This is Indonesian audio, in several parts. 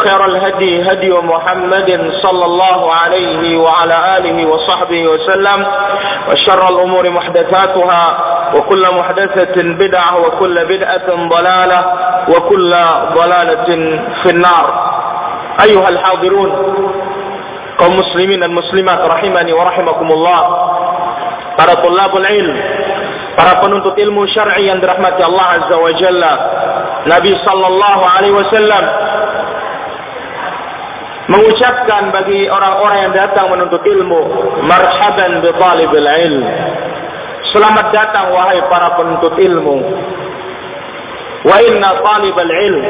وخير الهدي هدي محمد صلى الله عليه وعلى آله وصحبه وسلم وشر الأمور محدثاتها وكل محدثة بدعة وكل بدعة ضلالة وكل ضلالة في النار. أيها الحاضرون قوم مسلمين المسلمات رحمني ورحمكم الله para طلاب العلم para penuntut ilmu syar'i yang dirahmati Allah Azza wa Jalla Nabi sallallahu alaihi wasallam mengucapkan bagi orang-orang yang datang menuntut ilmu marhaban bi talibil ilm. Selamat datang wahai para penuntut ilmu. Wa inna talibal ilm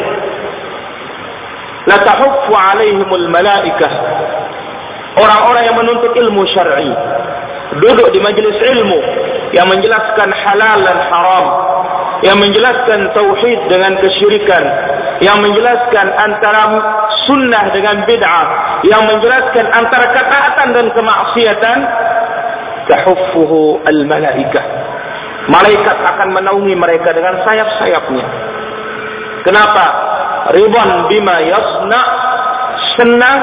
la alaihimul malaikah. Orang-orang yang menuntut ilmu syar'i duduk di majelis ilmu yang menjelaskan halal dan haram yang menjelaskan tauhid dengan kesyirikan yang menjelaskan antara sunnah dengan bid'ah yang menjelaskan antara ketaatan dan kemaksiatan tahuffuhu al-malaikah. Malaikat akan menaungi mereka dengan sayap-sayapnya. Kenapa? Ridwan bima yasna senang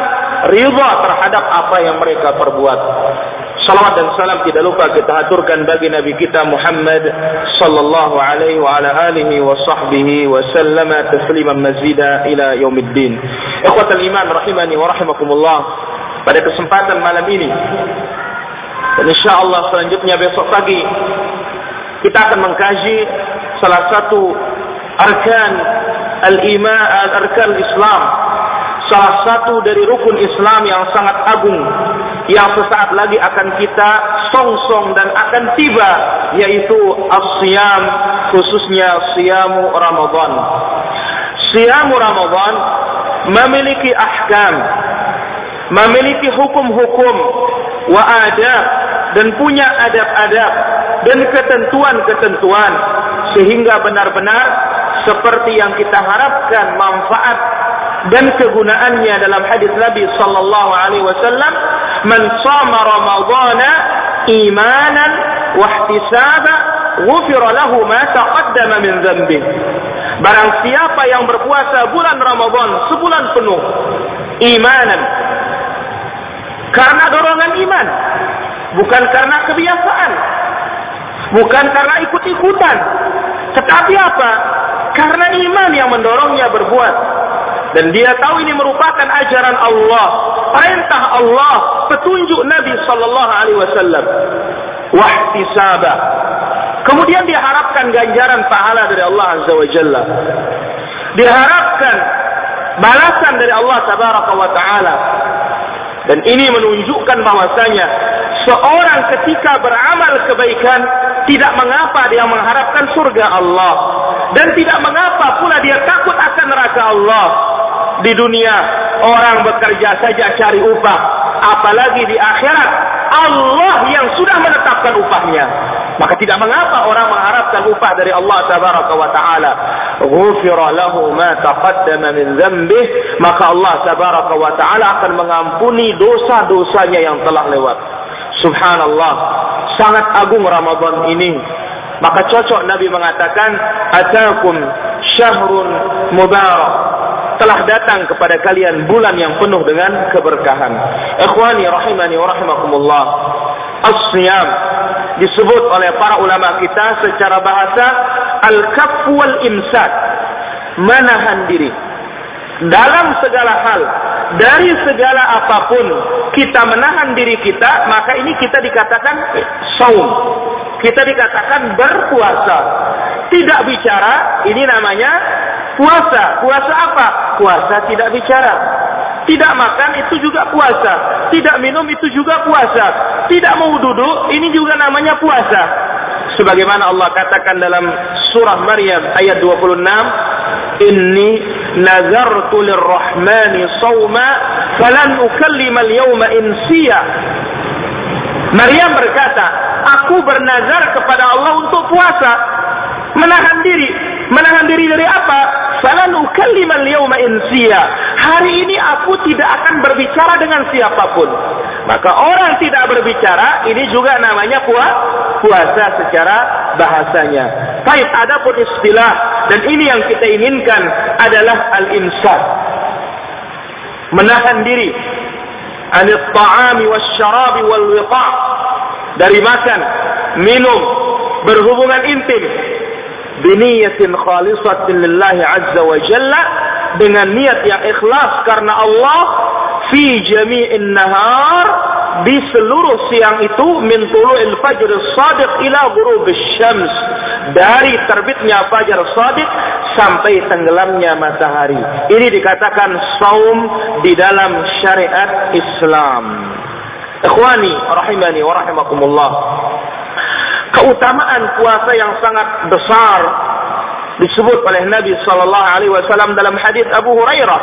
ridha terhadap apa yang mereka perbuat Salawat dan salam tidak lupa kita aturkan bagi Nabi kita Muhammad sallallahu alaihi wa ala alihi wa sahbihi wa sallama tasliman mazida ila yaumiddin. Ikhwatal iman rahimani wa rahimakumullah. Pada kesempatan malam ini dan insyaallah selanjutnya besok pagi kita akan mengkaji salah satu arkan al-iman al-arkan Islam salah satu dari rukun Islam yang sangat agung yang sesaat lagi akan kita songsong dan akan tiba yaitu as-siyam khususnya siyamu Ramadan. Siyamu Ramadan memiliki ahkam, memiliki hukum-hukum wa adab dan punya adab-adab dan ketentuan-ketentuan sehingga benar-benar seperti yang kita harapkan manfaat dan kegunaannya dalam hadis Nabi sallallahu alaihi wasallam man shama ramadhana imanan wa ihtisaba ghufira lahu ma taqaddama min dhanbi. Barang siapa yang berpuasa bulan Ramadan sebulan penuh imanan karena dorongan iman bukan karena kebiasaan bukan karena ikut-ikutan tetapi apa? Karena iman yang mendorongnya berbuat dan dia tahu ini merupakan ajaran Allah, perintah Allah, petunjuk Nabi sallallahu alaihi wasallam. Wahtisaba. Kemudian diharapkan ganjaran pahala dari Allah azza wa jalla. Diharapkan balasan dari Allah tabaraka wa taala. Dan ini menunjukkan bahwasanya seorang ketika beramal kebaikan tidak mengapa dia mengharapkan surga Allah dan tidak mengapa pula dia takut akan neraka Allah di dunia orang bekerja saja cari upah. Apalagi di akhirat Allah yang sudah menetapkan upahnya. Maka tidak mengapa orang mengharapkan upah dari Allah tabaraka wa taala. Ghufira lahu ma taqaddama min dhanbih. Maka Allah tabaraka wa taala akan mengampuni dosa-dosanya yang telah lewat. Subhanallah. Sangat agung Ramadan ini. Maka cocok Nabi mengatakan atakum syahrun mubarak telah datang kepada kalian bulan yang penuh dengan keberkahan. Ikhwani rahimani wa rahimakumullah. Disebut oleh para ulama kita secara bahasa al-kaffu wal imsak. Menahan diri dalam segala hal dari segala apa pun kita menahan diri kita maka ini kita dikatakan saum kita dikatakan berpuasa. Tidak bicara ini namanya puasa. Puasa apa? Puasa tidak bicara. Tidak makan itu juga puasa. Tidak minum itu juga puasa. Tidak mau duduk ini juga namanya puasa. Sebagaimana Allah katakan dalam surah Maryam ayat 26 inni nazartu lirrahmani sawma falan ukallima al-yawma insiya. Maryam berkata aku bernazar kepada Allah untuk puasa. Menahan diri. Menahan diri dari apa? Falan ukallima al-yawma insiya. Hari ini aku tidak akan berbicara dengan siapa pun. Maka orang tidak berbicara ini juga namanya puasa secara bahasanya. Baik, ada pun istilah dan ini yang kita inginkan adalah al-imsak. Menahan diri. Anil ta'ami wal wiqa' dari makan, minum, berhubungan intim. Biniyatin khalisatin lillahi azza wa jalla dengan niat yang ikhlas karena Allah fi jami'in nahar di seluruh siang itu min tulu'il fajr sadiq ila ghurubis syams. Dari terbitnya fajar sadiq sampai tenggelamnya matahari. Ini dikatakan saum di dalam syariat Islam ikhwani rahimani wa rahimakumullah keutamaan puasa yang sangat besar disebut oleh Nabi sallallahu alaihi wasallam dalam hadis Abu Hurairah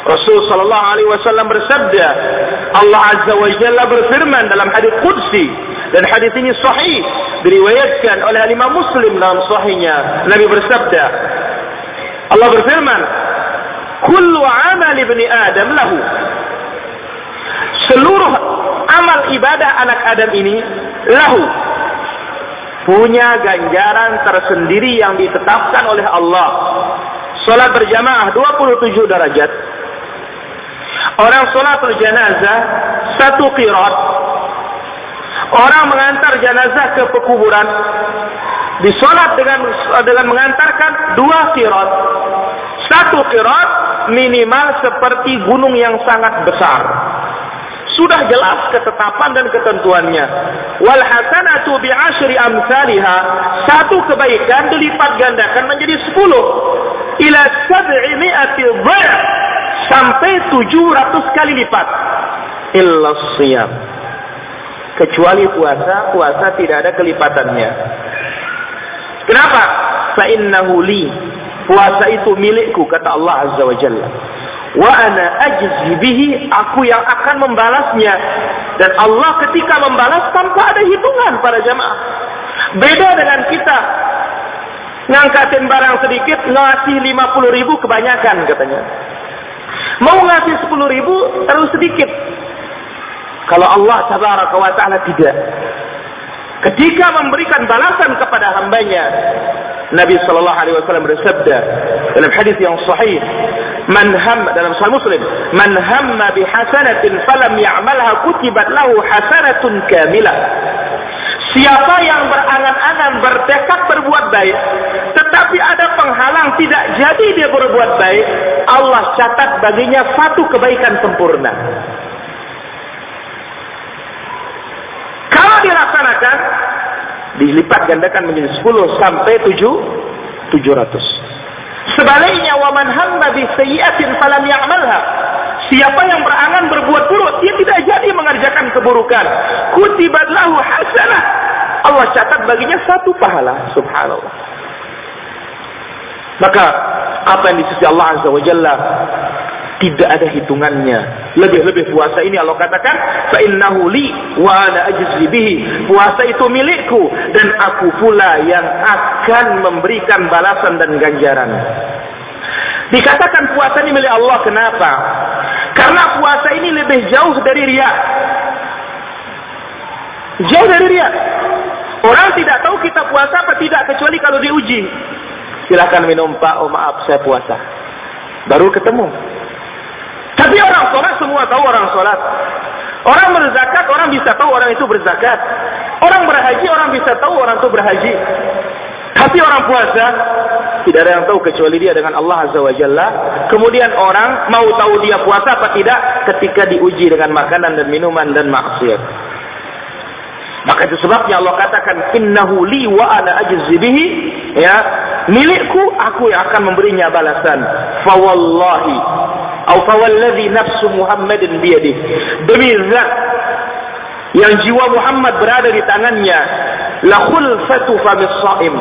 Rasul sallallahu alaihi wasallam bersabda, Allah azza wa jalla berfirman dalam hadis qudsi dan hadis ini sahih diriwayatkan oleh Imam Muslim dalam sahihnya. Nabi bersabda, Allah berfirman, "Kullu amal ibni Adam lahu." Seluruh amal ibadah anak Adam ini lahu punya ganjaran tersendiri yang ditetapkan oleh Allah. Salat berjamaah 27 derajat Orang sholatul janazah satu qirat. Orang mengantar jenazah ke pekuburan disolat dengan dengan mengantarkan dua qirat. Satu qirat minimal seperti gunung yang sangat besar. Sudah jelas ketetapan dan ketentuannya. Wal hasanatu bi asyri amsalha. Satu kebaikan dilipat gandakan menjadi sepuluh. Ila sab'i mi'ati dha'f sampai 700 kali lipat. Illa siyam. Kecuali puasa puasa tidak ada kelipatannya. Kenapa? Fa innahu li. Puasa itu milikku kata Allah azza wa jalla wa ana ajzi aku yang akan membalasnya dan Allah ketika membalas tanpa ada hitungan para jamaah beda dengan kita ngangkatin barang sedikit ngasih 50 ribu kebanyakan katanya Mau ngasih sepuluh ribu terlalu sedikit. Kalau Allah tabaraka wa ta'ala tidak. Ketika memberikan balasan kepada hambanya, Nabi Shallallahu Alaihi Wasallam bersabda dalam hadis yang sahih, "Man ham dalam Sahih Muslim, man hamma bi hasanatin falam ya'malha kutibat lahu hasanatun kamilah." Siapa yang berangan-angan bertekad berbuat baik, tetapi ada penghalang tidak jadi dia berbuat baik, Allah catat baginya satu kebaikan sempurna. Kalau dilaksanakan, dilipat gandakan menjadi 10 sampai 7 700. Sebaliknya waman hamma bi sayyi'atin falam ya'malha. Siapa yang berangan berbuat buruk, dia tidak jadi mengerjakan keburukan. Kutibat lahu hasanah. Allah catat baginya satu pahala. Subhanallah. Maka apa yang di sisi Allah Azza wa Jalla tidak ada hitungannya. Lebih-lebih puasa ini Allah katakan, fa innahu li wa ana ajzi. Puasa itu milikku dan aku pula yang akan memberikan balasan dan ganjaran. Dikatakan puasa ini milik Allah kenapa? Karena puasa ini lebih jauh dari ria. Jauh dari ria. Orang tidak tahu kita puasa apa tidak kecuali kalau diuji. Silahkan minum pak, oh maaf saya puasa. Baru ketemu. Tapi orang sholat semua tahu orang sholat. Orang berzakat, orang bisa tahu orang itu berzakat. Orang berhaji, orang bisa tahu orang itu berhaji. Tapi orang puasa, tidak ada yang tahu kecuali dia dengan Allah Azza wa Jalla. Kemudian orang mau tahu dia puasa apa tidak ketika diuji dengan makanan dan minuman dan maksiat. Maka itu sebabnya Allah katakan innahu li wa ana ya milikku aku yang akan memberinya balasan fa wallahi atau fa wallazi nafsu Muhammadin biyadih demi zat yang jiwa Muhammad berada di tangannya la khulfatu famis shaim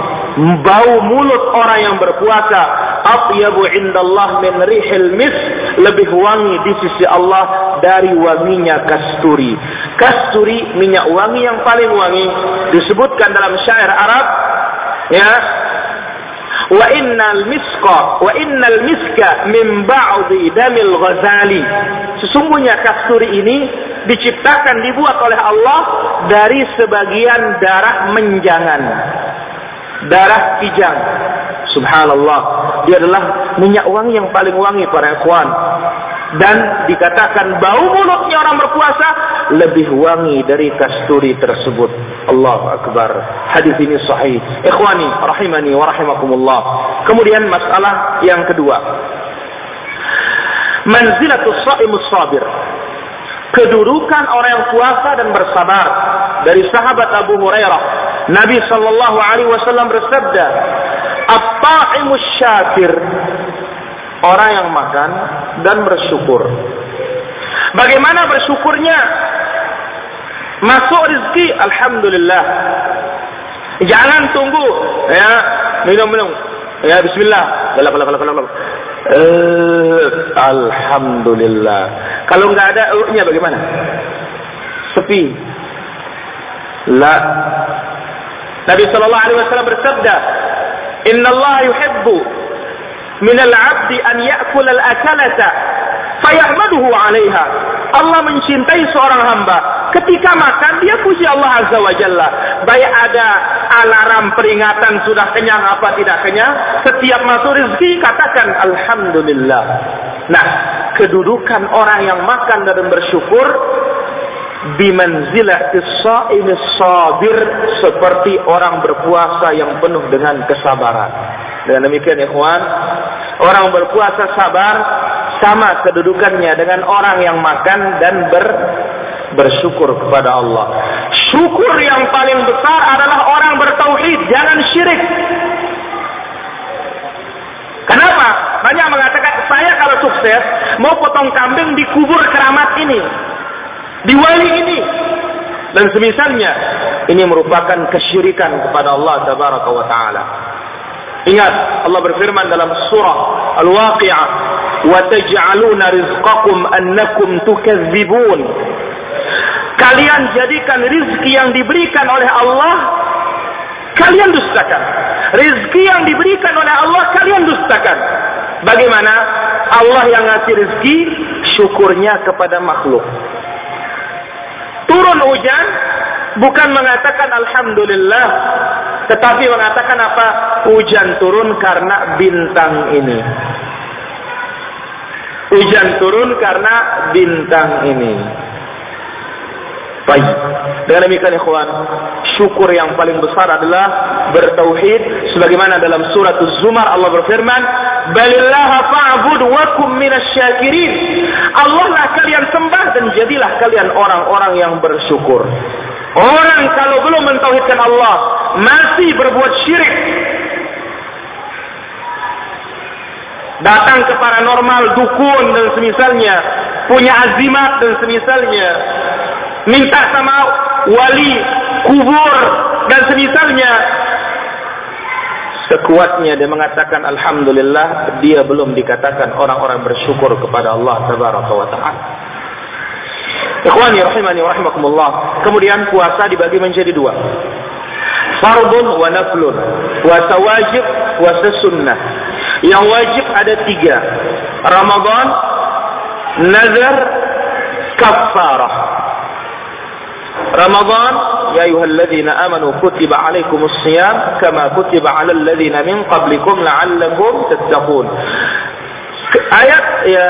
bau mulut orang yang berpuasa atyabu indallah min rihil mis lebih wangi di sisi Allah dari wanginya kasturi. Kasturi minyak wangi yang paling wangi disebutkan dalam syair Arab ya wa innal miska wa innal miska min ba'di damil ghazali. Sesungguhnya kasturi ini diciptakan dibuat oleh Allah dari sebagian darah menjangan darah kijang subhanallah dia adalah minyak wangi yang paling wangi para ikhwan dan dikatakan bau mulutnya orang berpuasa lebih wangi dari kasturi tersebut. Allah akbar. Hadis ini sahih. Ikhwani rahimani wa rahimakumullah. Kemudian masalah yang kedua. Manzilatus shaimus sabir. Kedudukan orang yang puasa dan bersabar dari sahabat Abu Hurairah. Nabi sallallahu alaihi wasallam bersabda, "At-ta'imus syakir." Orang yang makan dan bersyukur. Bagaimana bersyukurnya? Masuk rezeki, alhamdulillah. Jangan tunggu, ya minum-minum. Ya Bismillah. Uh, alhamdulillah. Kalau nggak ada nya bagaimana? Sepi. La. Nabi Shallallahu Alaihi Wasallam bersabda, Inna Allah yuhibbu min al-'abdi an ya'kul al-akalata fayahmaduhu 'alaiha. Allah mencintai seorang hamba ketika makan dia puji Allah Azza wa Jalla. Baik ada alarm peringatan sudah kenyang apa tidak kenyang, setiap masuk rezeki katakan alhamdulillah. Nah, kedudukan orang yang makan dan bersyukur bimanzilatis shaimi sabir seperti orang berpuasa yang penuh dengan kesabaran. Dengan demikian ikhwan, orang berpuasa sabar sama kedudukannya dengan orang yang makan dan ber bersyukur kepada Allah. Syukur yang paling besar adalah orang bertauhid, jangan syirik. Kenapa? Banyak mengatakan saya kalau sukses mau potong kambing di kubur keramat ini di wali ini. Dan semisalnya ini merupakan kesyirikan kepada Allah tabaraka wa taala. Ingat Allah berfirman dalam surah al-waqi'ah wa taj'aluna rizqakum annakum tukadzibun kalian jadikan rizki yang diberikan oleh Allah kalian dustakan. Rizki yang diberikan oleh Allah kalian dustakan. Bagaimana? Allah yang ngasih rizki syukurnya kepada makhluk turun hujan bukan mengatakan alhamdulillah tetapi mengatakan apa? Hujan turun karena bintang ini. Hujan turun karena bintang ini Baik. Dengan demikian ikhwan, syukur yang paling besar adalah bertauhid sebagaimana dalam surat Az-Zumar Allah berfirman, "Balillaha fa'bud wa kum minasyakirin." Allah lah kalian sembah dan jadilah kalian orang-orang yang bersyukur. Orang kalau belum mentauhidkan Allah, masih berbuat syirik, datang ke paranormal, dukun dan semisalnya, punya azimat dan semisalnya, minta sama wali, kubur dan semisalnya. Sekuatnya dia mengatakan alhamdulillah dia belum dikatakan orang-orang bersyukur kepada Allah tabaraka wa taala. Ikhwani rahimani wa rahimakumullah. Kemudian puasa dibagi menjadi dua. Fardun wa naflun. Puasa wajib, puasa sunnah. Yang wajib ada tiga. Ramadan, nazar, kafarah. Ramadan ya ayyuhalladzina amanu kutiba alaikumus shiyam kama kutiba alal ladzina min qablikum la'allakum tattaqun. Ayat ya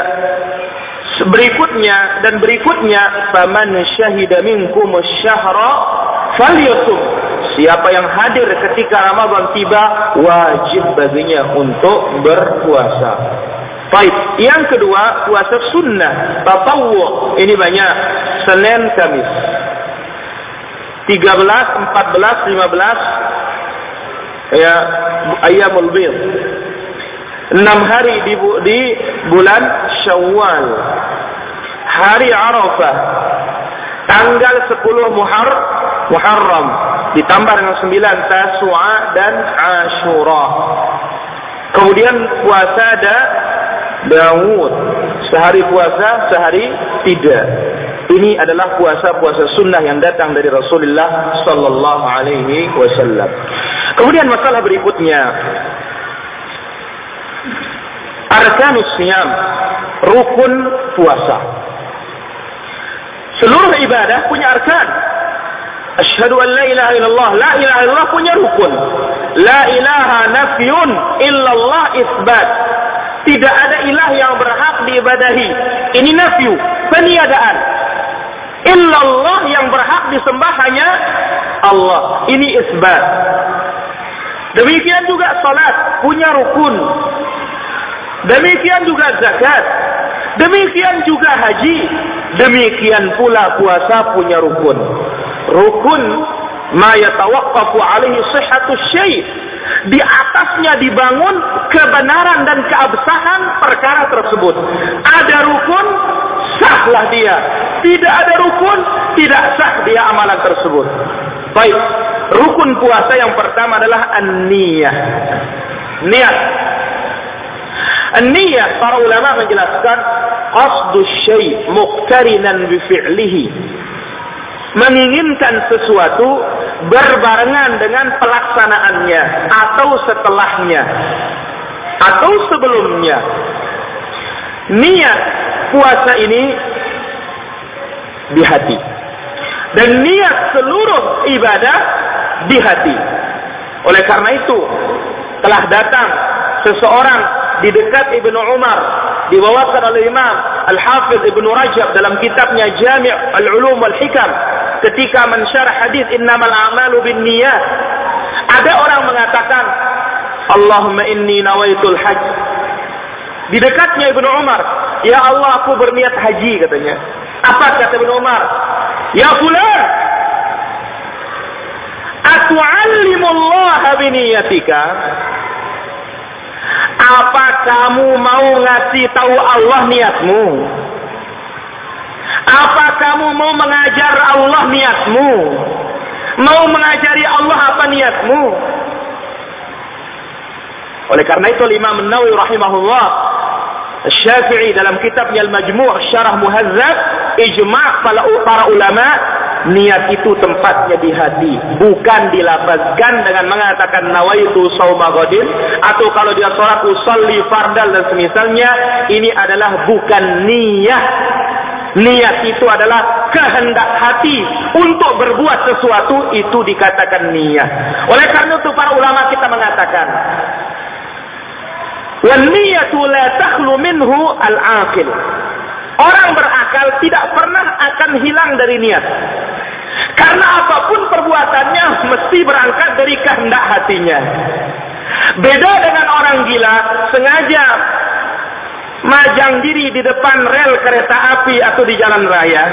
berikutnya dan berikutnya faman syahida minkum syahra falyusum siapa yang hadir ketika Ramadan tiba wajib baginya untuk berpuasa Baik, yang kedua puasa sunnah, tatawu Ini banyak Senin Kamis. 13, 14, 15 ya ayamul bid. 6 hari di, di bulan Syawal. Hari Arafah. Tanggal 10 Muhar, Muharram ditambah dengan 9 Tasu'a dan Ashura. Kemudian puasa ada Daud. Sehari puasa, sehari tidak. Ini adalah puasa-puasa sunnah yang datang dari Rasulullah sallallahu alaihi wasallam. Kemudian masalah berikutnya. Arkanus siyam, rukun puasa. Seluruh ibadah punya arkan. Asyhadu an la ilaha illallah, la ilaha illallah punya rukun. La ilaha nafyun illallah isbat. Tidak ada ilah yang berhak diibadahi. Ini nafyu, peniadaan. Illallah yang berhak disembah hanya Allah. Ini isbat. Demikian juga salat punya rukun. Demikian juga zakat. Demikian juga haji. Demikian pula puasa punya rukun. Rukun ma yatawaqqafu alaihi sihhatu syai' di atasnya dibangun kebenaran dan keabsahan perkara tersebut. Ada rukun, sahlah dia. Tidak ada rukun, tidak sah dia amalan tersebut. Baik, rukun puasa yang pertama adalah an-niyah. Niat. An-niyah para ulama menjelaskan qasdu syai' muqtarinan bi fi'lihi menginginkan sesuatu berbarengan dengan pelaksanaannya atau setelahnya atau sebelumnya. Niat puasa ini di hati. Dan niat seluruh ibadah di hati. Oleh karena itu, telah datang seseorang di dekat Ibnu Umar dibawakan oleh Imam Al-Hafiz Ibnu Rajab dalam kitabnya Jami' Al-Ulum wal Hikam ketika mensyarah hadis innamal a'malu binniyat ada orang mengatakan Allahumma inni nawaitul hajj di dekatnya Ibnu Umar ya Allah aku berniat haji katanya apa kata Ibnu Umar ya fulan atu'allimullah biniyatika apa kamu mau ngasih tahu Allah niatmu apa kamu mau mengajar Allah niatmu? Mau mengajari Allah apa niatmu? Oleh karena itu Imam Nawawi rahimahullah Syafi'i dalam kitabnya Al-Majmu' Syarah Muhazzab ijma' para ulama niat itu tempatnya di hati bukan dilafazkan dengan mengatakan nawaitu sauma ghadin atau kalau dia salat usolli fardal dan semisalnya ini adalah bukan niat Niat itu adalah kehendak hati untuk berbuat sesuatu itu dikatakan niat. Oleh karena itu para ulama kita mengatakan niyatu al-aqil. Orang berakal tidak pernah akan hilang dari niat. Karena apa pun perbuatannya mesti berangkat dari kehendak hatinya. Beda dengan orang gila sengaja majang diri di depan rel kereta api atau di jalan raya.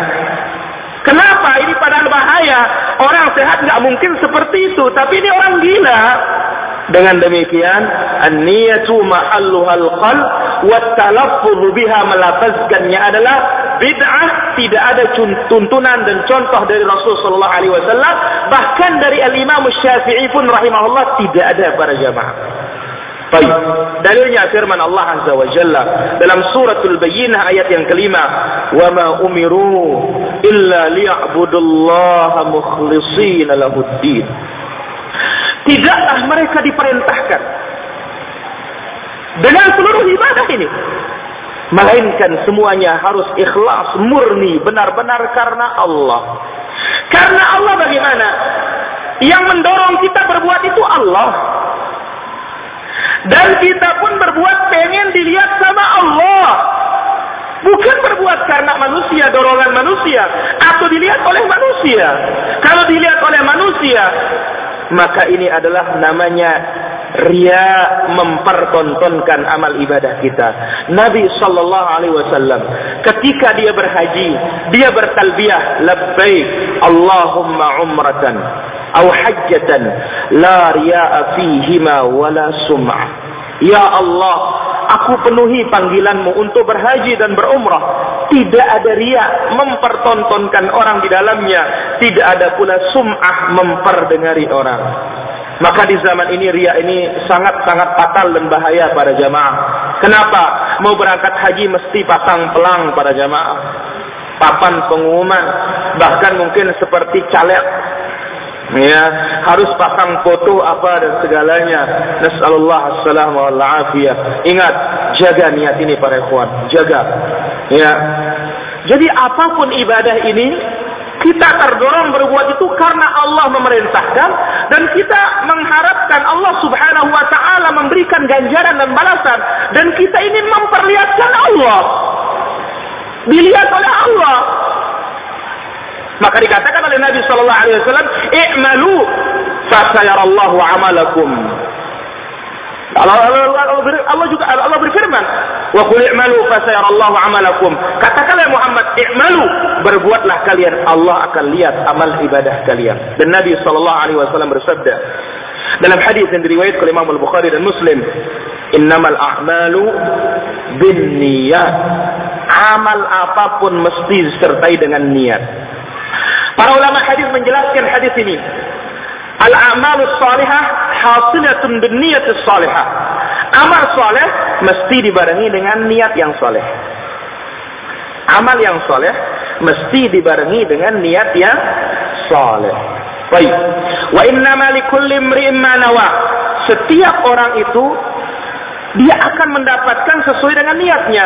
Kenapa? Ini padahal bahaya. Orang sehat nggak mungkin seperti itu, tapi ini orang gila. Dengan demikian, an-niyatu mahalluhal qalb wa talaffuz biha melafazkannya adalah bid'ah, tidak ada tuntunan dan contoh dari Rasul sallallahu alaihi wasallam, bahkan dari Al-Imam Syafi'i pun rahimahullah tidak ada para jamaah. Baik. Dalilnya firman Allah Azza wa Jalla dalam suratul Bayyinah ayat yang kelima, "Wa ma umiru illa liya'budullaha mukhlishina lahuddin." Tidaklah mereka diperintahkan dengan seluruh ibadah ini melainkan semuanya harus ikhlas, murni, benar-benar karena Allah. Karena Allah bagaimana? Yang mendorong kita berbuat itu Allah. Dan kita pun berbuat pengen dilihat sama Allah. Bukan berbuat karena manusia, dorongan manusia. Atau dilihat oleh manusia. Kalau dilihat oleh manusia, maka ini adalah namanya ria mempertontonkan amal ibadah kita. Nabi sallallahu alaihi wasallam ketika dia berhaji, dia bertalbiyah labbaik Allahumma umratan atau hajjatan la riya'a fihima wala sum'ah. Ya Allah, aku penuhi panggilanmu untuk berhaji dan berumrah. Tidak ada ria mempertontonkan orang di dalamnya. Tidak ada pula sum'ah memperdengari orang. Maka di zaman ini ria ini sangat-sangat fatal dan bahaya pada jamaah. Kenapa? Mau berangkat haji mesti pasang pelang pada jamaah. Papan pengumuman. Bahkan mungkin seperti caleg ya harus pasang foto apa dan segalanya. Nasallallahu assalamu afiyah. Ingat jaga niat ini para ikhwan. Jaga. Ya. Jadi apa pun ibadah ini kita terdorong berbuat itu karena Allah memerintahkan dan kita mengharapkan Allah Subhanahu wa taala memberikan ganjaran dan balasan dan kita ingin memperlihatkan Allah. Dilihat oleh Allah maka dikatakan oleh Nabi sallallahu alaihi wasallam, "I'malu fasayarallahu amalakum." Allah, Allah, Allah, Allah juga Allah berfirman, "Wa qul i'malu fasayarallahu amalakum." Katakanlah Muhammad, "I'malu," berbuatlah kalian, Allah akan lihat amal ibadah kalian. Dan Nabi sallallahu alaihi wasallam bersabda dalam hadis yang diriwayatkan oleh Imam Al-Bukhari dan Muslim, "Innamal a'malu binniyat." Amal apa pun mesti disertai dengan niat. Para ulama hadis menjelaskan hadis ini. Al-amalus salihah hasilatun bin niyatus salihah. Amal saleh mesti dibarengi dengan niat yang saleh. Amal yang saleh mesti dibarengi dengan niat yang saleh. Baik. Wa innama likulli imri'in. Setiap orang itu dia akan mendapatkan sesuai dengan niatnya.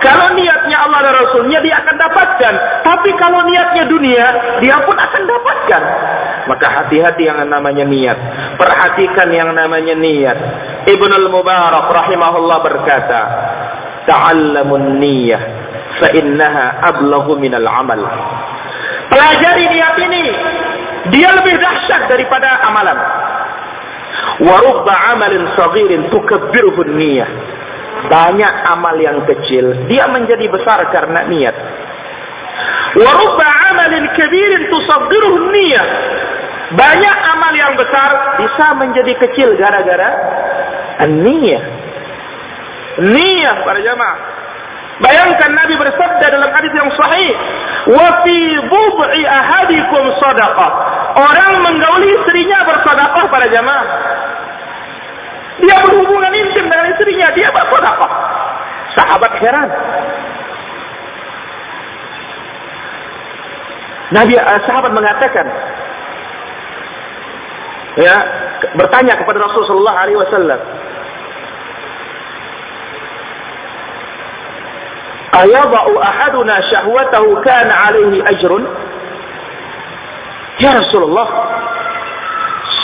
Kalau niatnya Allah dan Rasulnya, dia akan dapatkan. Tapi kalau niatnya dunia, dia pun akan dapatkan. Maka hati-hati yang namanya niat. Perhatikan yang namanya niat. Ibn al-Mubarak rahimahullah berkata, Ta'allamun niyah, fa'innaha ablahu minal amal. Pelajari niat ini. Dia lebih dahsyat daripada amalan. Warubba amalin sagirin tukabbiruhu niyah. Banyak amal yang kecil, dia menjadi besar karena niat. Warubba amalin kabirin tusaggiruhu niyah. Banyak amal yang besar bisa menjadi kecil gara-gara niyah. Niyah para jamaah. Bayangkan Nabi bersabda dalam hadis yang sahih, "Wa fi ahadikum sadaqah." Orang menggauli istrinya bersedekah pada jamaah. Dia berhubungan intim dengan istrinya, dia bersedekah. Sahabat heran. Nabi uh, sahabat mengatakan ya bertanya kepada Rasulullah alaihi wasallam Ayadau ahaduna syahwatahu kana alaihi ajrun Ya Rasulullah,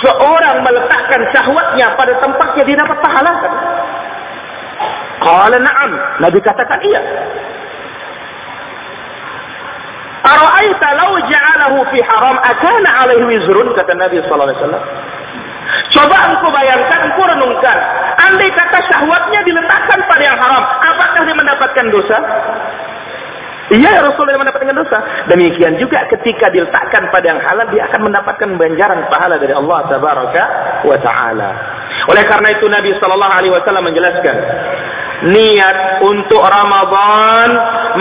seorang meletakkan syahwatnya pada tempatnya dia dapat pahala? Qala na'am. Nabi katakan iya. Ara'aita law ja'alahu fi haram akana alaihi wizrun kata Nabi sallallahu alaihi wasallam. Coba engkau bayangkan, engkau renungkan. Andai kata syahwatnya diletakkan pada yang haram, apakah dia mendapatkan dosa? Iya Rasulullah yang mendapatkan dosa. Demikian juga ketika diletakkan pada yang halal dia akan mendapatkan ganjaran pahala dari Allah tabaraka wa taala. Oleh karena itu Nabi sallallahu alaihi wasallam menjelaskan niat untuk Ramadan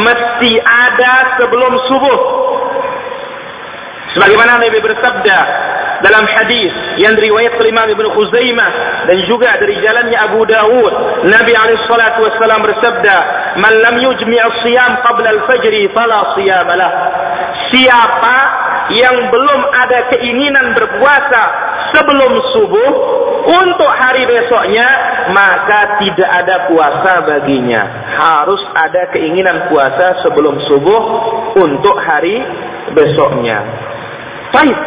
mesti ada sebelum subuh. Sebagaimana Nabi bersabda dalam hadis yang diriwayat oleh Imam Ibnu Khuzaimah dan juga dari jalannya Abu Dawud Nabi alaihi salatu wasallam bersabda man lam yujmi' as-siyam qabla al-fajr fala siyam lah. Siapa yang belum ada keinginan berpuasa sebelum subuh untuk hari besoknya maka tidak ada puasa baginya. Harus ada keinginan puasa sebelum subuh untuk hari besoknya. Baik,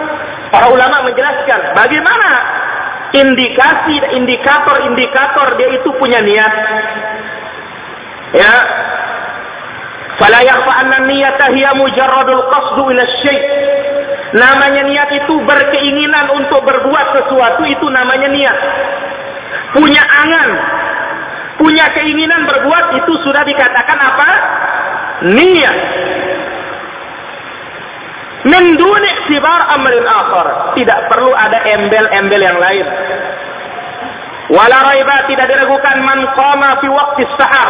Para ulama menjelaskan bagaimana indikasi indikator-indikator dia itu punya niat. Ya. Fala yakhfa anna niyata hiya mujarradul qasdu ila syai'. Namanya niat itu berkeinginan untuk berbuat sesuatu itu namanya niat. Punya angan, punya keinginan berbuat itu sudah dikatakan apa? Niat. Min sibar amrin akhar. Tidak perlu ada embel-embel yang lain. Wala raiba tidak diragukan man qama fi waqti sahar.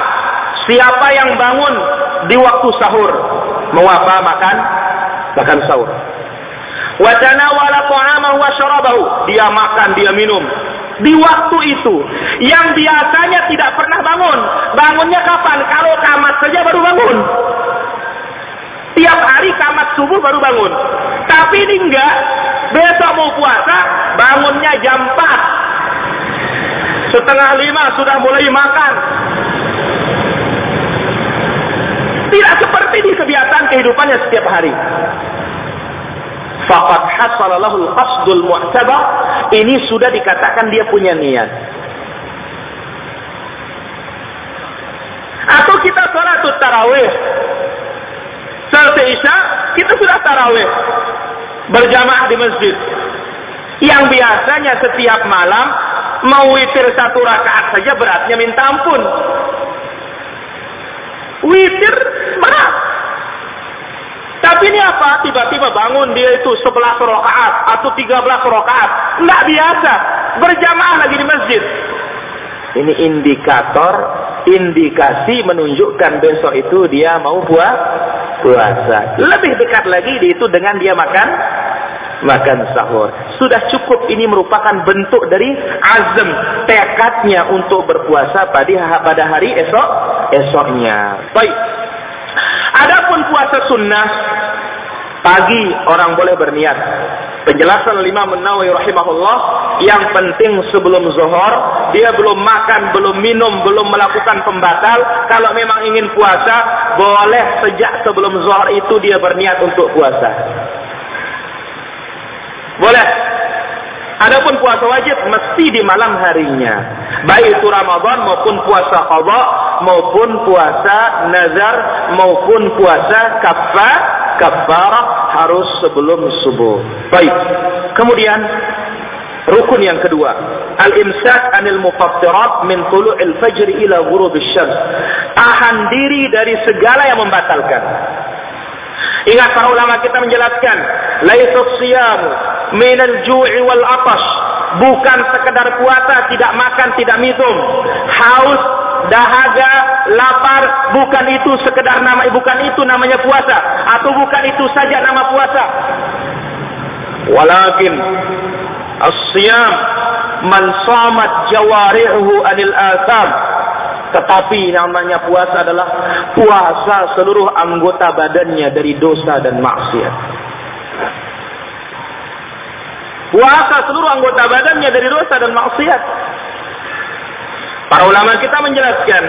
Siapa yang bangun di waktu sahur. Mau apa makan? Makan sahur. Wa tanawala ta'amahu wa syarabahu. Dia makan, dia minum. Di waktu itu yang biasanya tidak pernah bangun. Bangunnya kapan? Kalau kamat saja baru bangun. Subuh baru bangun. Tapi ini enggak. Besok mau puasa, bangunnya jam 4. Setengah lima sudah mulai makan. Tidak seperti di kebiasaan kehidupannya setiap hari. Fakat hasalallahu qasdul mu'tabar. Ini sudah dikatakan dia punya niat. Atau kita sholat tarawih Selesai Isya, kita sudah tarawih. Berjamaah di masjid. Yang biasanya setiap malam, mau witir satu rakaat saja beratnya minta ampun. Witir berat. Tapi ini apa? Tiba-tiba bangun dia itu 11 rakaat atau 13 rakaat. Enggak biasa. Berjamaah lagi di masjid. Ini indikator, indikasi menunjukkan besok itu dia mau buat puasa. Lebih dekat lagi itu dengan dia makan makan sahur. Sudah cukup ini merupakan bentuk dari azam tekadnya untuk berpuasa pada pada hari esok esoknya. Baik. Adapun puasa sunnah pagi orang boleh berniat. Penjelasan Imam Nawawi rahimahullah yang penting sebelum zuhur dia belum makan, belum minum, belum melakukan pembatal. Kalau memang ingin puasa, boleh sejak sebelum zuhur itu dia berniat untuk puasa. Boleh. Adapun puasa wajib mesti di malam harinya. Baik itu Ramadan maupun puasa qada maupun puasa nazar maupun puasa kafar kafarah harus sebelum subuh. Baik. Kemudian rukun yang kedua, al-imsak anil mufattirat min tulu'il fajr ila ghurubis syams. Tahan diri dari segala yang membatalkan. Ingat para ulama kita menjelaskan, laisa siyam min al-ju'i wal atash. Bukan sekedar puasa, tidak makan, tidak minum. Haus, dahaga, lapar, bukan itu sekedar nama bukan itu namanya puasa atau bukan itu saja nama puasa. Walakin as-siyam man samat jawarihu anil asam. Tetapi namanya puasa adalah puasa seluruh anggota badannya dari dosa dan maksiat. Puasa seluruh anggota badannya dari dosa dan maksiat. Para ulama kita menjelaskan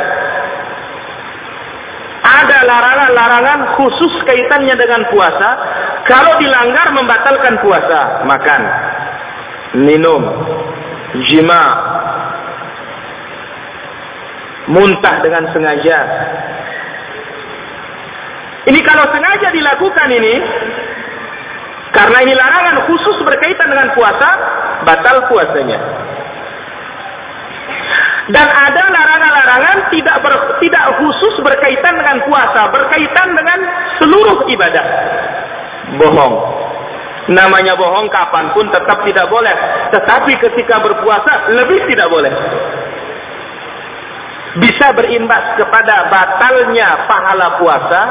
ada larangan-larangan khusus kaitannya dengan puasa. Kalau dilanggar membatalkan puasa, makan, minum, jima, muntah dengan sengaja. Ini kalau sengaja dilakukan ini, karena ini larangan khusus berkaitan dengan puasa, batal puasanya. Dan ada larangan-larangan tidak ber, tidak khusus berkaitan dengan puasa, berkaitan dengan seluruh ibadah. Bohong. Namanya bohong kapan pun tetap tidak boleh. Tetapi ketika berpuasa lebih tidak boleh. Bisa berimbas kepada batalnya pahala puasa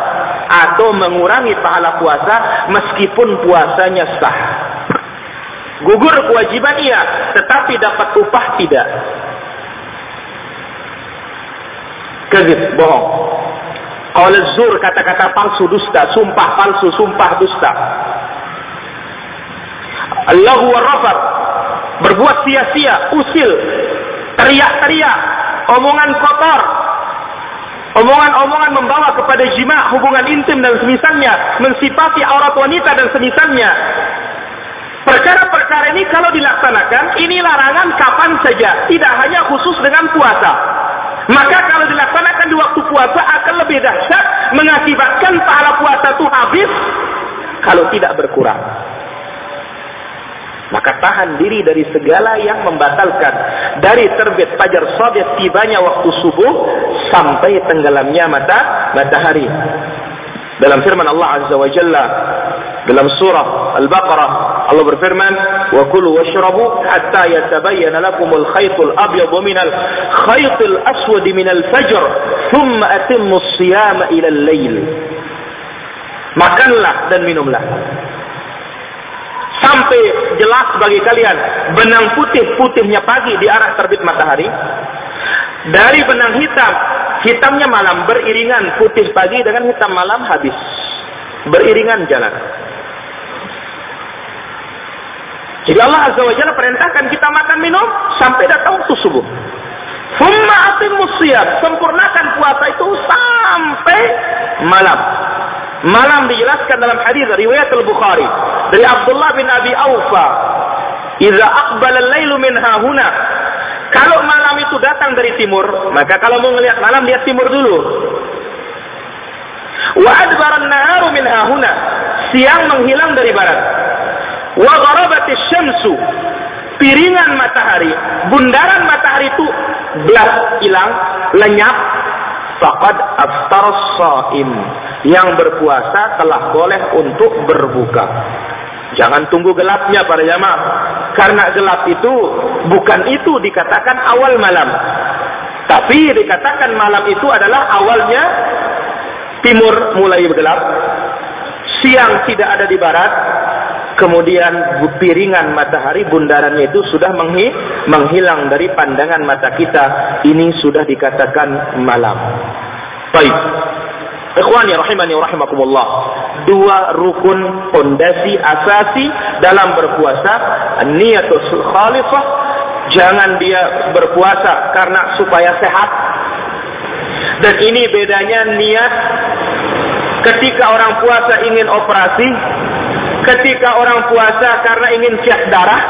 atau mengurangi pahala puasa meskipun puasanya sah. Gugur kewajiban iya, tetapi dapat upah tidak. Kezib, bohong. Kalau zur, kata-kata palsu, dusta. Sumpah palsu, sumpah dusta. Allahu warrafat. Berbuat sia-sia, usil. Teriak-teriak. Omongan kotor. Omongan-omongan membawa kepada jima, hubungan intim dan semisalnya. Mensifati aurat wanita dan semisalnya. Perkara-perkara ini kalau dilaksanakan, ini larangan kapan saja, tidak hanya khusus dengan puasa. Maka kalau dilaksanakan puasa akan lebih dahsyat, mengakibatkan pahala puasa itu habis kalau tidak berkurang. Maka tahan diri dari segala yang membatalkan. Dari terbit fajar sobat tibanya waktu subuh sampai tenggelamnya mata matahari. Dalam firman Allah Azza wa Jalla dalam surah Al-Baqarah Allah berfirman wa kulu washrabu hatta yatabayyana lakum al-khaytul abyad min al-khaytil aswad min al-fajr thumma atimmu as-siyama ila al-lail Makanlah dan minumlah sampai jelas bagi kalian benang putih-putihnya pagi di arah terbit matahari dari benang hitam hitamnya malam beriringan putih pagi dengan hitam malam habis. Beriringan jalan. Jadi Allah Azza wa Jalla perintahkan kita makan minum sampai datang waktu subuh. Summa atimmus sempurnakan puasa itu sampai malam. Malam dijelaskan dalam hadis riwayat Al-Bukhari dari Abdullah bin Abi Aufa, "Idza aqbala al-lailu min hahuna." Kalau malam itu datang dari timur, maka kalau mau melihat malam lihat timur dulu. Wa adbara an-naharu min hahuna. Siang menghilang dari barat. Wa gharabat syamsu piringan matahari, bundaran matahari itu belas hilang, lenyap, faqad aftar saim yang berpuasa telah boleh untuk berbuka jangan tunggu gelapnya para jamaah. Karena gelap itu bukan itu dikatakan awal malam. Tapi dikatakan malam itu adalah awalnya timur mulai bergelap siang tidak ada di barat kemudian piringan matahari bundarannya itu sudah menghilang dari pandangan mata kita. Ini sudah dikatakan malam. Baik Ikhwani rahimani rahimakumullah. Dua rukun pondasi asasi dalam berpuasa, niatul khalifah, jangan dia berpuasa karena supaya sehat. Dan ini bedanya niat ketika orang puasa ingin operasi ketika orang puasa karena ingin cek darah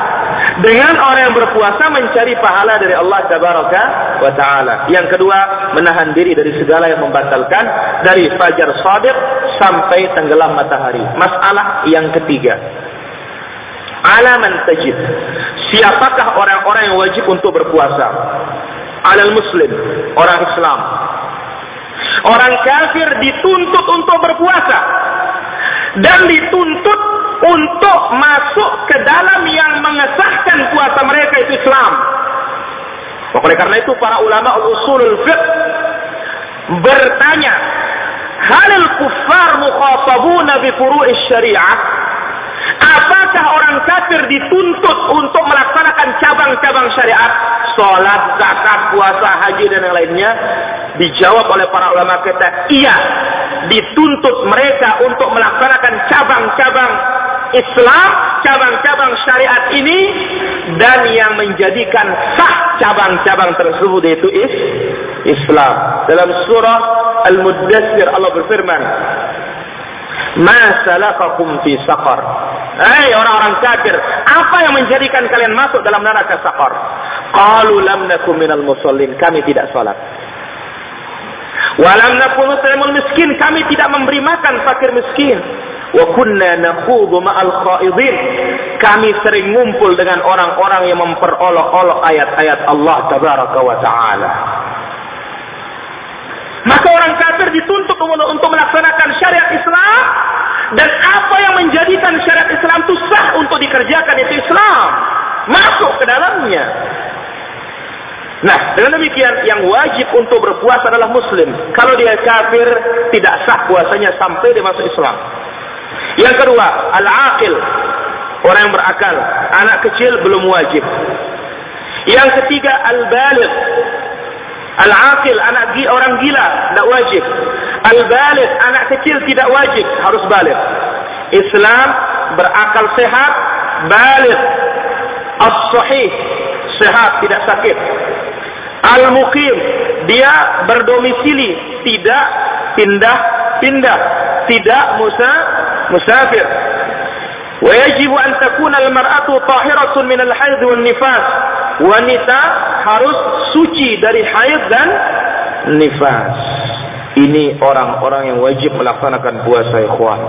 dengan orang yang berpuasa mencari pahala dari Allah tabaraka wa taala. Yang kedua, menahan diri dari segala yang membatalkan dari fajar shadiq sampai tenggelam matahari. Masalah yang ketiga. Alaman tajid. Siapakah orang-orang yang wajib untuk berpuasa? Alal muslim, orang Islam. Orang kafir dituntut untuk berpuasa dan dituntut untuk masuk ke dalam yang mengesahkan puasa mereka itu Islam. Oleh karena itu para ulama usulul fiqh bertanya, halil kuffar mukhatabuna bi furu'is syariah? Apakah orang kafir dituntut untuk melaksanakan cabang-cabang syariat, sholat, zakat, puasa, haji dan yang lainnya? Dijawab oleh para ulama kita, iya. Dituntut mereka untuk melaksanakan cabang-cabang Islam, cabang-cabang syariat ini dan yang menjadikan sah cabang-cabang tersebut yaitu is Islam. Dalam surah Al-Muddassir Allah berfirman, "Ma salakakum fi saqar?" Hai orang-orang kafir, apa yang menjadikan kalian masuk dalam neraka saqar? Qalu lam nakum minal musallin, kami tidak salat. Walam nakunu miskin, kami tidak memberi makan fakir miskin wa kunna nakhudhu ma'al khaidin kami sering ngumpul dengan orang-orang yang memperolok-olok ayat-ayat Allah tabaraka wa taala maka orang kafir dituntut untuk melaksanakan syariat Islam dan apa yang menjadikan syariat Islam itu sah untuk dikerjakan itu Islam masuk ke dalamnya Nah, dengan demikian yang wajib untuk berpuasa adalah muslim. Kalau dia kafir, tidak sah puasanya sampai dia masuk Islam. Yang kedua, al-aqil. Orang yang berakal. Anak kecil belum wajib. Yang ketiga, al-baligh. Al-aqil, anak orang gila, tidak wajib. Al-baligh, anak kecil tidak wajib, harus balik. Islam berakal sehat, balik. As-sahih, sehat, tidak sakit. Al-muqim, dia berdomisili, tidak pindah-pindah, tidak musa musafir. Wajib an takuna al-mar'atu tahiratun min al-haid nifas. Wanita harus suci dari haid dan nifas. Ini orang-orang yang wajib melaksanakan puasa ikhwan.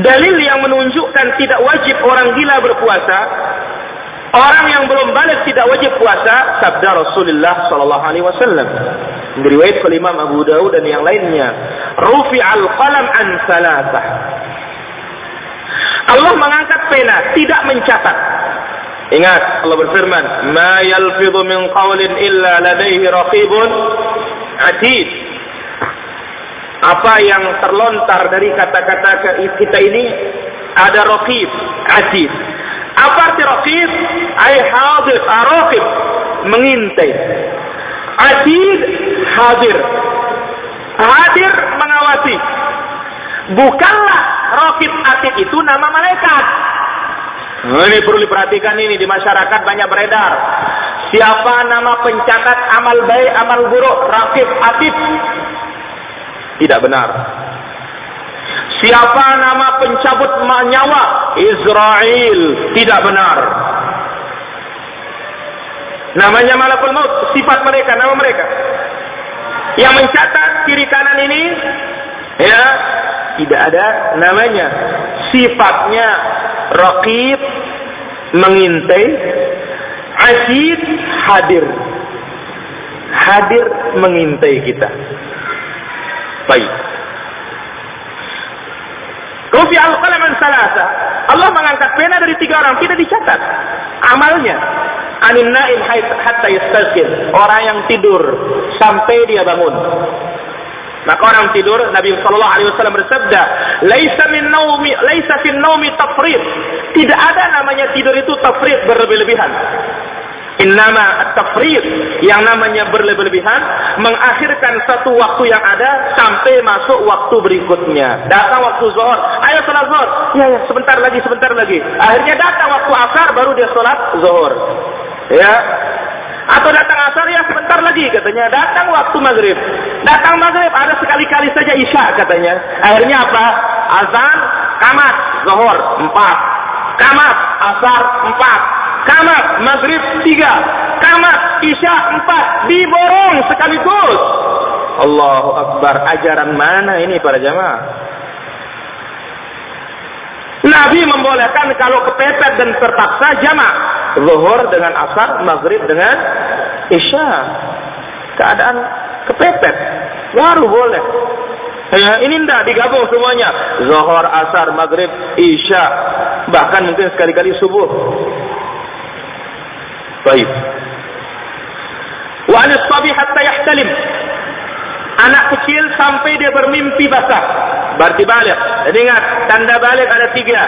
Dalil yang menunjukkan tidak wajib orang gila berpuasa, orang yang belum balik tidak wajib puasa, sabda Rasulullah sallallahu alaihi wasallam. Diriwayat oleh Imam Abu Dawud dan yang lainnya. Rufi al-qalam an salasah. Allah mengangkat pena, tidak mencatat. Ingat, Allah berfirman, "Ma yalfidhu min qawlin illa ladaihi raqibun atid." Apa yang terlontar dari kata-kata kita ini ada raqib, atid. Apa arti raqib? Ai hadir, araqib, mengintai. Atid, hadir. Hadir mengawasi. Bukanlah Rokib Atid itu nama malaikat. Ini perlu diperhatikan ini di masyarakat banyak beredar. Siapa nama pencatat amal baik, amal buruk? Rakib Atid. Tidak benar. Siapa nama pencabut nyawa? Israel. Tidak benar. Namanya malakul maut. Sifat mereka, nama mereka. Yang mencatat kiri kanan ini, ya, tidak ada namanya. Sifatnya raqib mengintai, asid hadir. Hadir mengintai kita. Baik. Rufi al-qalam salasa. Allah mengangkat pena dari tiga orang, tidak dicatat amalnya. Anin naim hatta yastazkir. Orang yang tidur sampai dia bangun. Maka orang tidur Nabi sallallahu alaihi wasallam bersabda, "Laisa min naumi, laisa fin naumi tafrid." Tidak ada namanya tidur itu tafrid berlebih-lebihan. Innama at-tafrid yang namanya berlebih-lebihan mengakhirkan satu waktu yang ada sampai masuk waktu berikutnya. Datang waktu zuhur, ayo salat zuhur. Ya ya, sebentar lagi, sebentar lagi. Akhirnya datang waktu asar baru dia salat zuhur. Ya, atau datang asar ya sebentar lagi katanya. Datang waktu maghrib. Datang maghrib ada sekali-kali saja isya katanya. Akhirnya apa? Azan, kamat, zuhur, empat. Kamat, asar, empat. Kamat, maghrib, tiga. Kamat, isya, empat. Diborong sekaligus. Allahu Akbar. Ajaran mana ini para jamaah? Nabi membolehkan kalau kepepet dan terpaksa jamak. Zuhur dengan asar, maghrib dengan isya. Keadaan kepepet. Baru boleh. Ya, ini tidak digabung semuanya. Zuhur, asar, maghrib, isya. Bahkan mungkin sekali-kali subuh. Baik. Wa anis hatta yahtalim. Anak kecil sampai dia bermimpi basah. Berarti balik. Jadi ingat, tanda balik ada tiga.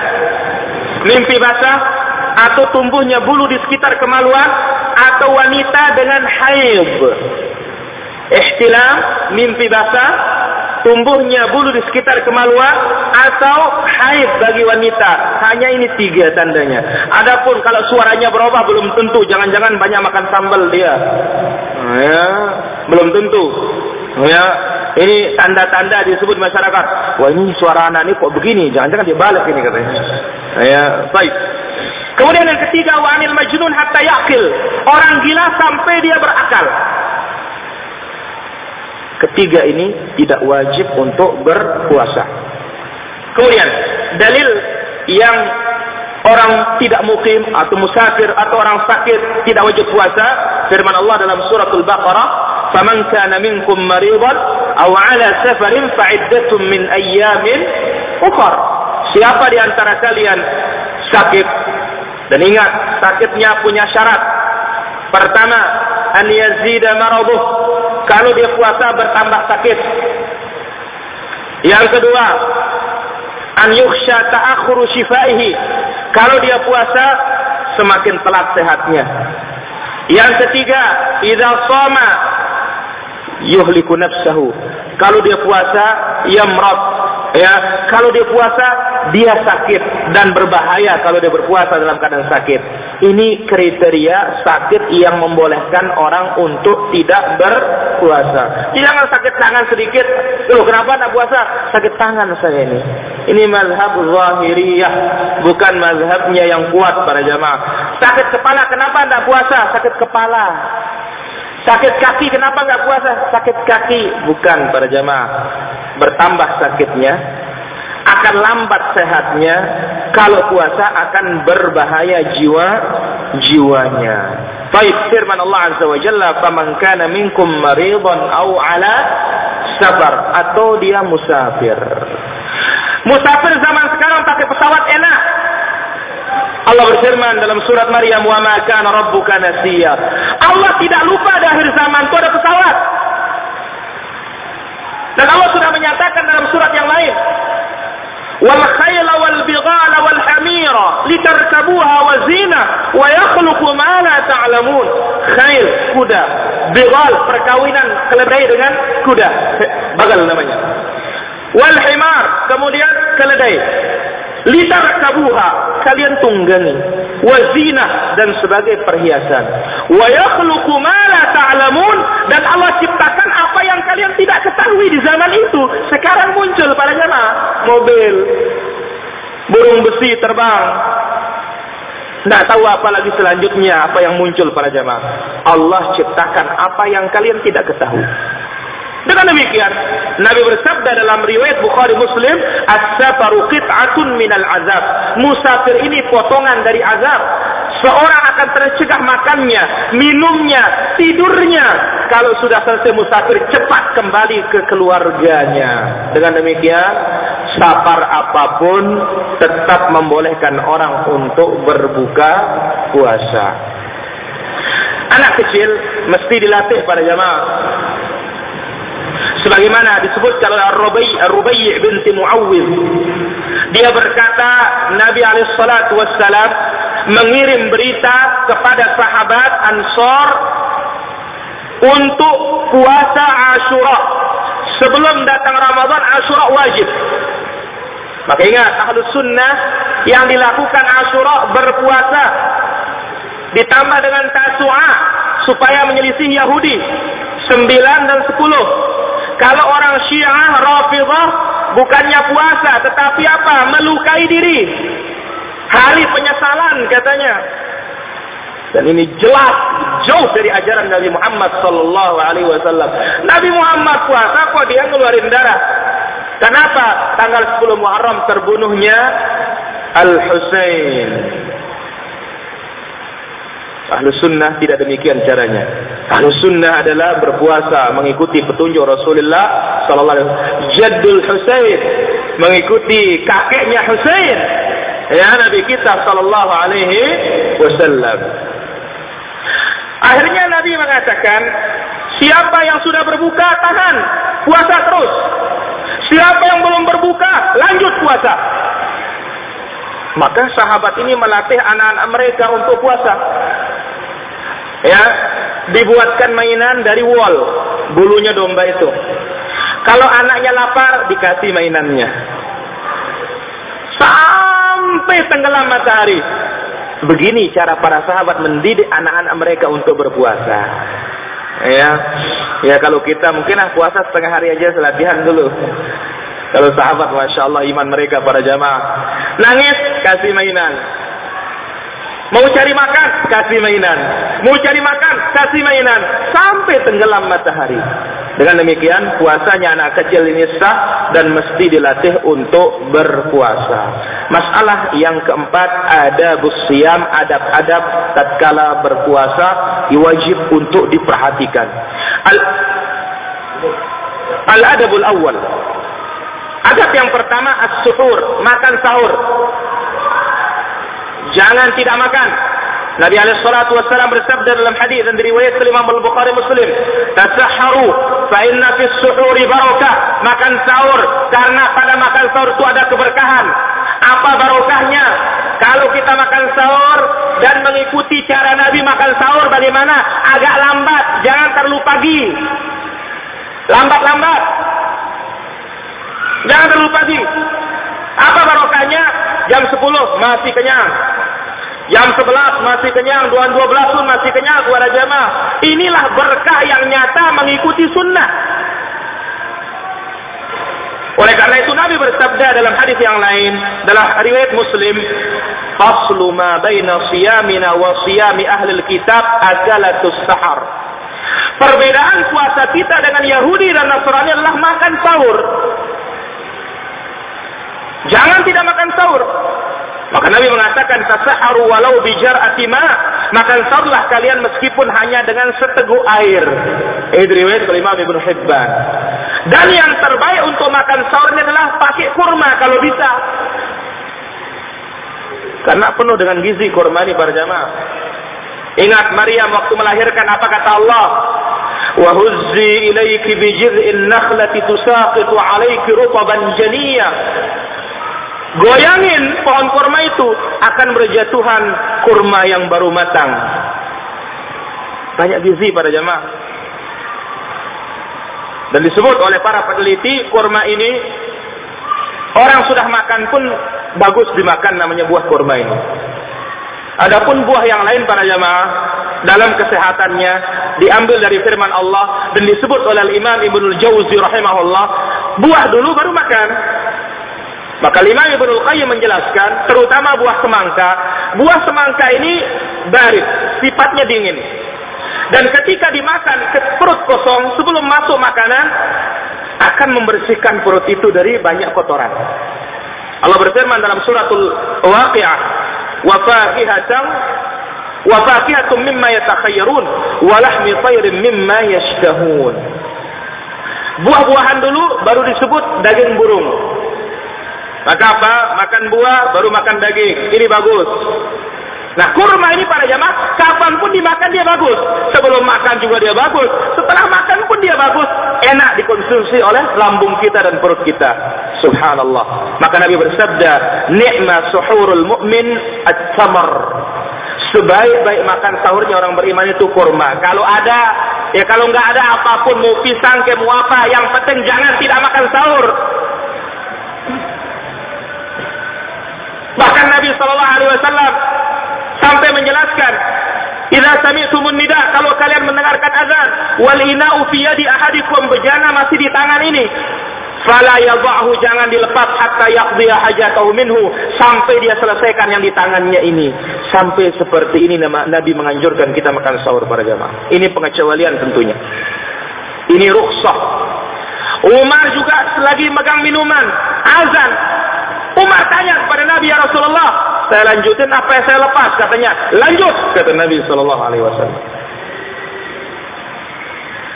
Mimpi basah, atau tumbuhnya bulu di sekitar kemaluan, atau wanita dengan haid. Ihtilam, mimpi basah, tumbuhnya bulu di sekitar kemaluan, atau haid bagi wanita. Hanya ini tiga tandanya. Adapun kalau suaranya berubah belum tentu. Jangan-jangan banyak makan sambal dia. Ya, belum tentu. Ya, ini tanda-tanda disebut masyarakat. Wah ini suara anak ini kok begini? Jangan-jangan dia balik ini katanya. Ya, baik. Kemudian yang ketiga, wanil majnun hatta yakil. Orang gila sampai dia berakal. Ketiga ini tidak wajib untuk berpuasa. Kemudian dalil yang orang tidak mukim atau musafir atau orang sakit tidak wajib puasa firman Allah dalam suratul Baqarah faman kana minkum maridan aw ala safarin fa'iddatun min ayyamin ukhra siapa di antara kalian sakit dan ingat sakitnya punya syarat. Pertama an yazida maraduh kalau dia puasa bertambah sakit. Yang kedua an yukhsha ta'akhuru shifaihi. Kalau dia puasa semakin telat sehatnya. Yang ketiga idza shoma yuhliku nafsahu. Kalau dia puasa yamrad ya kalau dia puasa dia sakit dan berbahaya kalau dia berpuasa dalam keadaan sakit ini kriteria sakit yang membolehkan orang untuk tidak berpuasa jangan sakit tangan sedikit loh kenapa tak puasa sakit tangan saya ini Ini mazhab zahiriyah, bukan mazhabnya yang kuat para jamaah. Sakit kepala kenapa tidak puasa? Sakit kepala. Sakit kaki kenapa nggak puasa? Sakit kaki bukan para jamaah. Bertambah sakitnya, akan lambat sehatnya. Kalau puasa akan berbahaya jiwa jiwanya. Baik firman Allah Azza wa Jalla, "Faman kana minkum maridan aw ala safar" atau dia musafir. Musafir zaman sekarang pakai pesawat enak. Allah berfirman dalam surat Maryam, "Wa ma kana rabbuka nasiya." Allah tidak lupa di akhir zaman itu ada pesawat. Dan Allah sudah menyatakan dalam surat yang lain, wal khayla wal bighala wal hamira litarkabuha wa zina wa yakhluqu ma la ta'lamun. Khayl kuda. Bighal perkawinan keledai dengan kuda. Bagal namanya. Wal himar kemudian keledai litarkabuha. Kalian tunggangi wazina dan sebagai perhiasan. Wa yakhluqu ma la ta'lamun. Dan Allah ciptakan apa yang kalian tidak ketahui di zaman itu. Sekarang muncul pada jamaah. Mobil. Burung besi terbang. Tidak tahu apa lagi selanjutnya. Apa yang muncul pada jamaah. Allah ciptakan apa yang kalian tidak ketahui dengan demikian, Nabi bersabda dalam riwayat Bukhari Muslim, "As-safaru qit'atun minal azab." Musafir ini potongan dari azab. Seorang akan tercegah makannya, minumnya, tidurnya. Kalau sudah selesai musafir, cepat kembali ke keluarganya. Dengan demikian, safar apa pun tetap membolehkan orang untuk berbuka puasa. Anak kecil mesti dilatih pada jamaah sebagaimana disebutkan oleh Ar-Rubai' Ar-Rubai' binti Muawwidh. Dia berkata Nabi alaihi salatu wassalam mengirim berita kepada sahabat Ansor untuk puasa Ashura. Sebelum datang Ramadan Ashura wajib. Maka ingat ahlus sunnah yang dilakukan Ashura berpuasa. Ditambah dengan Tasu'a supaya menyelisih Yahudi. 9 dan 10 kalau orang Syiah Rafidhah bukannya puasa tetapi apa? Melukai diri. Hari penyesalan katanya. Dan ini jelas jauh dari ajaran Nabi Muhammad sallallahu alaihi wasallam. Nabi Muhammad puasa kok dia ngeluarin darah. Kenapa? Tanggal 10 Muharram terbunuhnya Al-Husain. Ahlu sunnah tidak demikian caranya. Ahlu sunnah adalah berpuasa mengikuti petunjuk Rasulullah sallallahu alaihi wasallam. Jaddul Husain mengikuti kakeknya Husain. Ya Nabi kita sallallahu alaihi wasallam. Akhirnya Nabi mengatakan, siapa yang sudah berbuka tahan, puasa terus. Siapa yang belum berbuka, lanjut puasa. Maka sahabat ini melatih anak-anak mereka untuk puasa ya dibuatkan mainan dari wol bulunya domba itu. Kalau anaknya lapar dikasih mainannya. Sampai tenggelam matahari. Begini cara para sahabat mendidik anak-anak mereka untuk berpuasa. Ya ya kalau kita mungkin ah puasa setengah hari aja selatihan dulu. Kalau sahabat masya Allah iman mereka para jamaah. Nangis kasih mainan Mau cari makan, kasih mainan. Mau cari makan, kasih mainan. Sampai tenggelam matahari. Dengan demikian, puasanya anak kecil ini sah dan mesti dilatih untuk berpuasa. Masalah yang keempat, ada busiam, adab-adab tatkala berpuasa, wajib untuk diperhatikan. Al-adabul awal. Adab yang pertama, as-suhur, makan sahur. Jangan tidak makan. Nabi alaihi wasallam bersabda dalam hadis dan oleh Imam Al-Bukhari Muslim, "Tasahharu fa inna fi suhuri barakah." Makan sahur karena pada makan sahur itu ada keberkahan. Apa barokahnya? Kalau kita makan sahur dan mengikuti cara Nabi makan sahur bagaimana? Agak lambat, jangan terlalu pagi. Lambat-lambat. Jangan terlalu pagi. Apa barokahnya? Jam 10 masih kenyang. Jam 11 masih kenyang, jam 12 pun masih kenyang kepada jamaah. Inilah berkah yang nyata mengikuti sunnah. Oleh karena itu Nabi bersabda dalam hadis yang lain, dalam riwayat Muslim, "Faslu ma baina siyamina wa siyami ahli kitab akalatus sahar." Perbedaan puasa kita dengan Yahudi dan Nasrani adalah makan sahur. Jangan tidak makan sahur. Maka Nabi mengatakan tasaharu walau bijar atima. Makan sahurlah kalian meskipun hanya dengan seteguk air. Ini riwayat kelima Ibnu Hibban. Dan yang terbaik untuk makan sahurnya adalah pakai kurma kalau bisa. Karena penuh dengan gizi kurma ini para jamaah. Ingat Maryam waktu melahirkan apa kata Allah? Ilayki bi jiz'in nakhlati tusaqitu 'alayki rutban janiyya. Goyangin pohon kurma itu akan berjatuhan kurma yang baru matang. Banyak gizi pada jamaah. Dan disebut oleh para peneliti kurma ini orang sudah makan pun bagus dimakan namanya buah kurma ini. Adapun buah yang lain para jamaah dalam kesehatannya diambil dari firman Allah dan disebut oleh Imam Ibnu Jauzi rahimahullah, buah dulu baru makan. Maka Imam Ibnu Qayyim menjelaskan, terutama buah semangka, buah semangka ini baris, sifatnya dingin. Dan ketika dimakan ke perut kosong sebelum masuk makanan akan membersihkan perut itu dari banyak kotoran. Allah berfirman dalam suratul Waqiah, "Wa fakihatan wa mimma yatakhayyarun wa lahmi tayrin mimma yashtahun." Buah-buahan dulu baru disebut daging burung. Maka apa? Makan buah baru makan daging. Ini bagus. Nah kurma ini para jamaah, kapan pun dimakan dia bagus. Sebelum makan juga dia bagus. Setelah makan pun dia bagus. Enak dikonsumsi oleh lambung kita dan perut kita. Subhanallah. Maka Nabi bersabda, Ni'ma suhurul mu'min at-tamar. Sebaik-baik makan sahurnya orang beriman itu kurma. Kalau ada, ya kalau nggak ada apa pun, mau pisang, ke mau apa, yang penting jangan tidak makan sahur. Bahkan Nabi Shallallahu Alaihi Wasallam sampai menjelaskan Idza sami'tumun nida kalau kalian mendengarkan azan wal ina'u fi yadi ahadikum bejana masih di tangan ini. Fala yadhahu jangan dilepas hatta yaqdiya hajatahu minhu sampai dia selesaikan yang di tangannya ini. Sampai seperti ini Nabi menganjurkan kita makan sahur para jamaah. Ini pengecualian tentunya. Ini rukhsah. Umar juga selagi megang minuman. Azan Umar tanya kepada Nabi ya Rasulullah, saya lanjutin apa yang saya lepas katanya. Lanjut kata Nabi Shallallahu Alaihi Wasallam.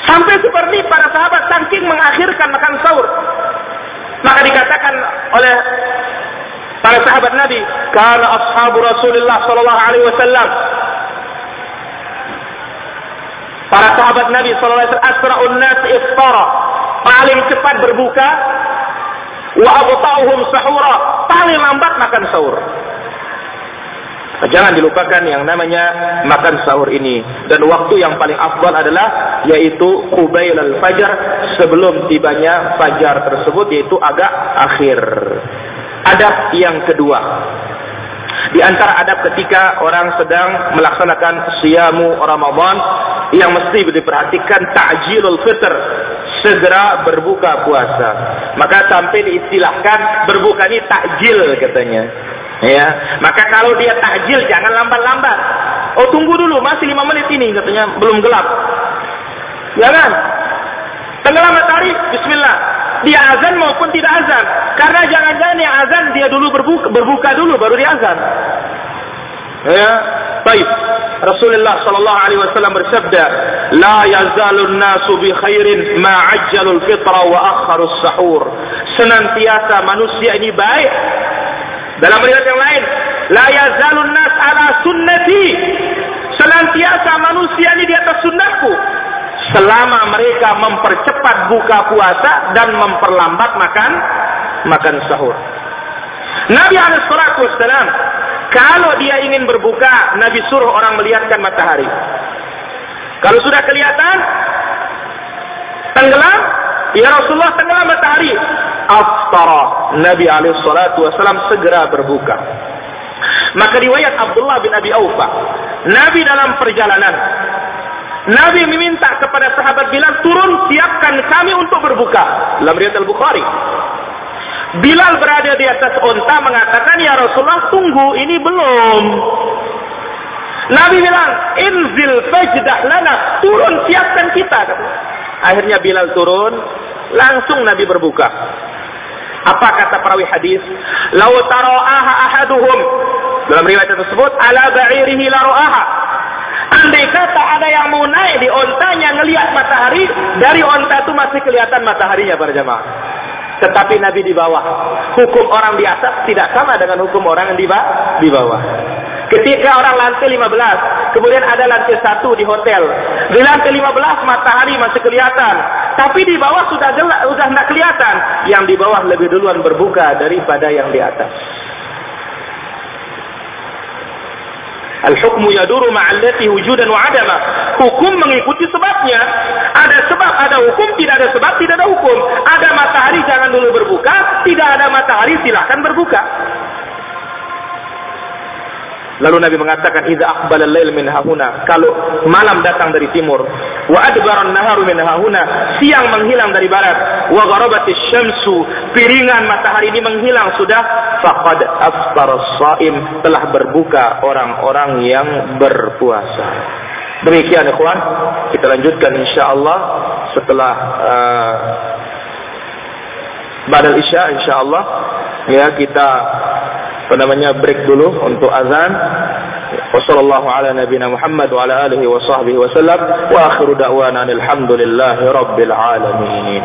Sampai seperti para sahabat saking mengakhirkan makan sahur. Maka dikatakan oleh para sahabat Nabi, karena ashabu Rasulullah Shallallahu Alaihi Wasallam Para sahabat Nabi Sallallahu Alaihi Wasallam asra'un nas iftara paling cepat berbuka wa abta'uhum sahura paling lambat makan sahur Jangan dilupakan yang namanya makan sahur ini dan waktu yang paling afdal adalah yaitu qubail al-fajr sebelum tibanya fajar tersebut yaitu agak akhir. Adab yang kedua. Di antara adab ketika orang sedang melaksanakan siamu Ramadan yang mesti diperhatikan ta'jilul fitr, segera berbuka puasa. Maka sampai diistilahkan berbuka ini takjil katanya. Ya, maka kalau dia takjil jangan lambat-lambat. Oh tunggu dulu, masih lima menit ini katanya belum gelap. Jangan. Tenggelam matahari, Bismillah. Dia azan maupun tidak azan. Karena jangan-jangan yang azan dia dulu berbuka, berbuka dulu baru dia azan. Ya, baik. Rasulullah sallallahu alaihi wasallam bersabda, "La yazalun nasu bi khairin ma ajjalul fitra wa akharus sahur." Senantiasa manusia ini baik dalam riwayat yang lain, la yazalun nas ala sunnati. Senantiasa manusia ini di atas sunnahku. Selama mereka mempercepat buka puasa dan memperlambat makan makan sahur. Nabi alaihi kalau dia ingin berbuka, Nabi suruh orang melihatkan matahari. Kalau sudah kelihatan tenggelam, ya Rasulullah tenggelam matahari aftara. Nabi wasallam segera berbuka. Maka riwayat Abdullah bin Abi Aufa, Nabi dalam perjalanan Nabi meminta kepada sahabat bilang turun siapkan kami untuk berbuka. Dalam riwayat Al-Bukhari. Bilal berada di atas unta mengatakan, Ya Rasulullah, tunggu, ini belum. Nabi bilang, Inzil fajdah lana, turun siapkan kita. Akhirnya Bilal turun, langsung Nabi berbuka. Apa kata perawi hadis? Lau taro'aha ahaduhum. Dalam riwayat tersebut, ala ba'irihi laro'aha. Andai kata ada yang mau naik di ontanya ngelihat matahari, dari onta itu masih kelihatan mataharinya para jamaah. Tetapi Nabi di bawah. Hukum orang di atas tidak sama dengan hukum orang yang di bawah. Ketika orang lantai 15, kemudian ada lantai satu di hotel. Di lantai 15 matahari masih kelihatan, tapi di bawah sudah gelap, sudah tidak kelihatan. Yang di bawah lebih duluan berbuka daripada yang di atas. Al-hukmu yaduru ma'allati wujudan wa adama. Hukum mengikuti sebabnya. Ada sebab, ada hukum, tidak ada sebab, tidak ada hukum. Ada matahari jangan dulu berbuka, tidak ada matahari silahkan berbuka. Lalu Nabi mengatakan, "Idza aqbala al-lail min hahuna." Kalau malam datang dari timur, wa adbara an-naharu min hahuna, siang menghilang dari barat, wa gharabatis syamsu, piringan matahari ini menghilang sudah, faqad aftara shaim telah berbuka orang-orang yang berpuasa. Demikian ikhwan, kita lanjutkan insyaallah setelah uh, Badal Isya insyaallah ya kita apa namanya break dulu untuk azan. Wassallallahu ala nabiyina Muhammad wa ala alihi wa sahbihi wa akhiru da'wana alhamdulillahi alamin.